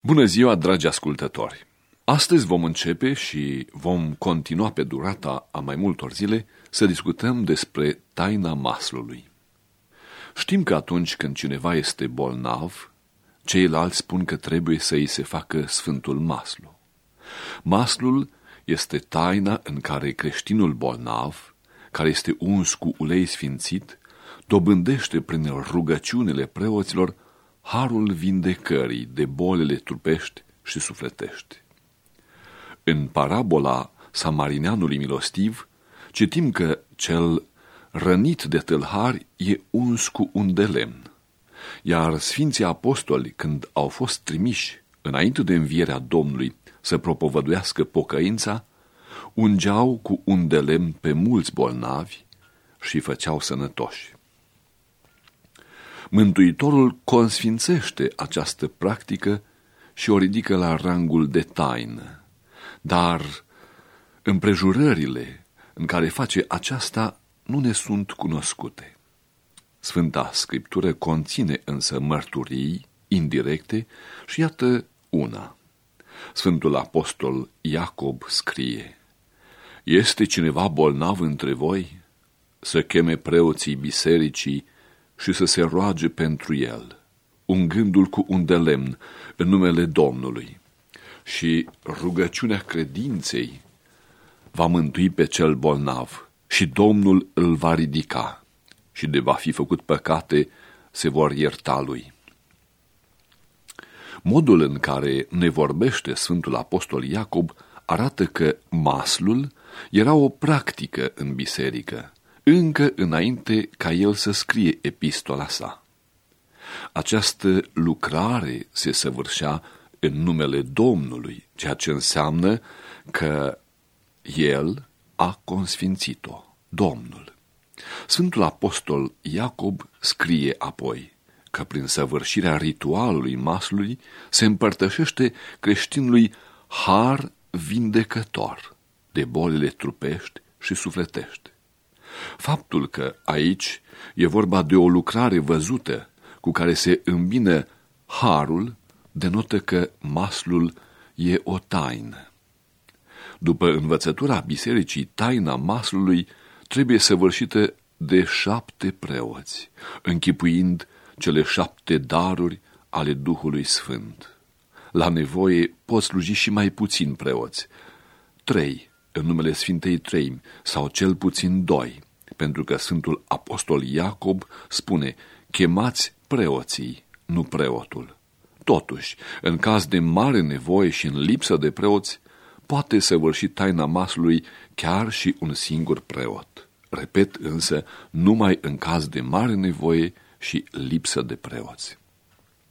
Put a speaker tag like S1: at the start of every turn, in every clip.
S1: Bună ziua, dragi ascultători! Astăzi vom începe și vom continua pe durata a mai multor zile să discutăm despre taina maslului. Știm că atunci când cineva este bolnav, ceilalți spun că trebuie să îi se facă sfântul maslu. Maslul este taina în care creștinul bolnav, care este uns cu ulei sfințit, dobândește prin rugăciunile preoților harul vindecării de bolile trupești și sufletești. În parabola samarineanului milostiv, citim că cel rănit de tâlhari e uns cu un de lemn, iar Sfinții Apostoli, când au fost trimiși înainte de învierea Domnului să propovăduiască pocăința, ungeau cu un de lemn pe mulți bolnavi și făceau sănătoși. Mântuitorul consfințește această practică și o ridică la rangul de taină. Dar împrejurările în care face aceasta nu ne sunt cunoscute. Sfânta Scriptură conține însă mărturii indirecte și iată una. Sfântul Apostol Iacob scrie, Este cineva bolnav între voi? Să cheme preoții bisericii și să se roage pentru el, ungându-l cu un de lemn în numele Domnului. Și rugăciunea credinței va mântui pe cel bolnav și Domnul îl va ridica și de va fi făcut păcate se vor ierta lui. Modul în care ne vorbește Sfântul Apostol Iacob arată că maslul era o practică în biserică, încă înainte ca el să scrie epistola sa. Această lucrare se săvârșea în numele Domnului, ceea ce înseamnă că el a consfințit-o, Domnul. Sfântul Apostol Iacob scrie apoi că prin săvârșirea ritualului masului se împărtășește creștinului har vindecător de bolile trupești și sufletești. Faptul că aici e vorba de o lucrare văzută cu care se îmbină harul, denotă că maslul e o taină. După învățătura bisericii, taina maslului trebuie săvârșită de șapte preoți, închipuind cele șapte daruri ale Duhului Sfânt. La nevoie pot sluji și mai puțin preoți, trei, în numele Sfintei Treimi, sau cel puțin doi, pentru că Sfântul Apostol Iacob spune, chemați preoții, nu preotul. Totuși, în caz de mare nevoie și în lipsă de preoți, poate săvârși taina masului chiar și un singur preot. Repet însă, numai în caz de mare nevoie și lipsă de preoți.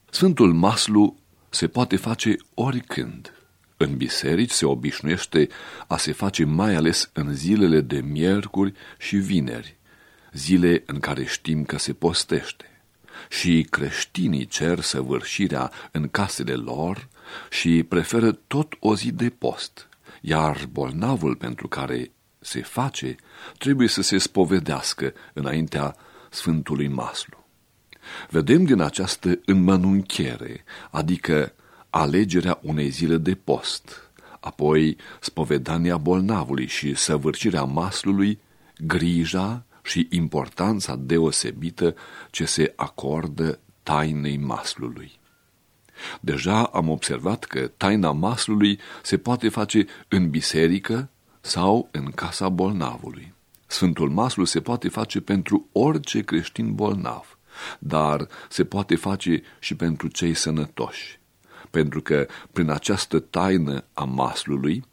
S1: Sfântul maslu se poate face oricând. În biserici se obișnuiește a se face mai ales în zilele de miercuri și vineri, zile în care știm că se postește. Și creștinii cer săvârșirea în casele lor și preferă tot o zi de post, iar bolnavul pentru care se face trebuie să se spovedească înaintea Sfântului Maslu. Vedem din această înmănunchiere, adică alegerea unei zile de post, apoi spovedania bolnavului și săvârșirea maslului, grija și importanța deosebită ce se acordă tainei maslului. Deja am observat că taina maslului se poate face în biserică sau în casa bolnavului. Sfântul maslu se poate face pentru orice creștin bolnav, dar se poate face și pentru cei sănătoși pentru că prin această taină a maslului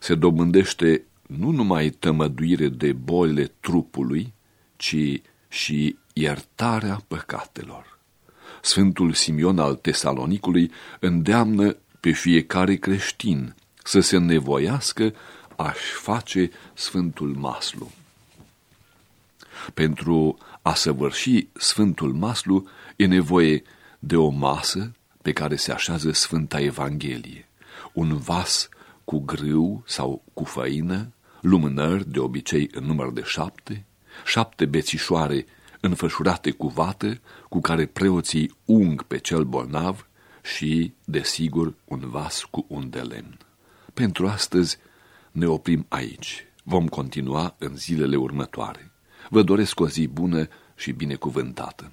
S1: se dobândește nu numai tămăduire de bolile trupului, ci și iertarea păcatelor. Sfântul Simion al Tesalonicului îndeamnă pe fiecare creștin să se nevoiască a-și face Sfântul Maslu. Pentru a săvârși Sfântul Maslu e nevoie de o masă pe care se așează Sfânta Evanghelie, un vas cu grâu sau cu făină, lumânări de obicei în număr de șapte, șapte bețișoare înfășurate cu vată, cu care preoții ung pe cel bolnav și, desigur, un vas cu un de lemn. Pentru astăzi ne oprim aici. Vom continua în zilele următoare. Vă doresc o zi bună și binecuvântată.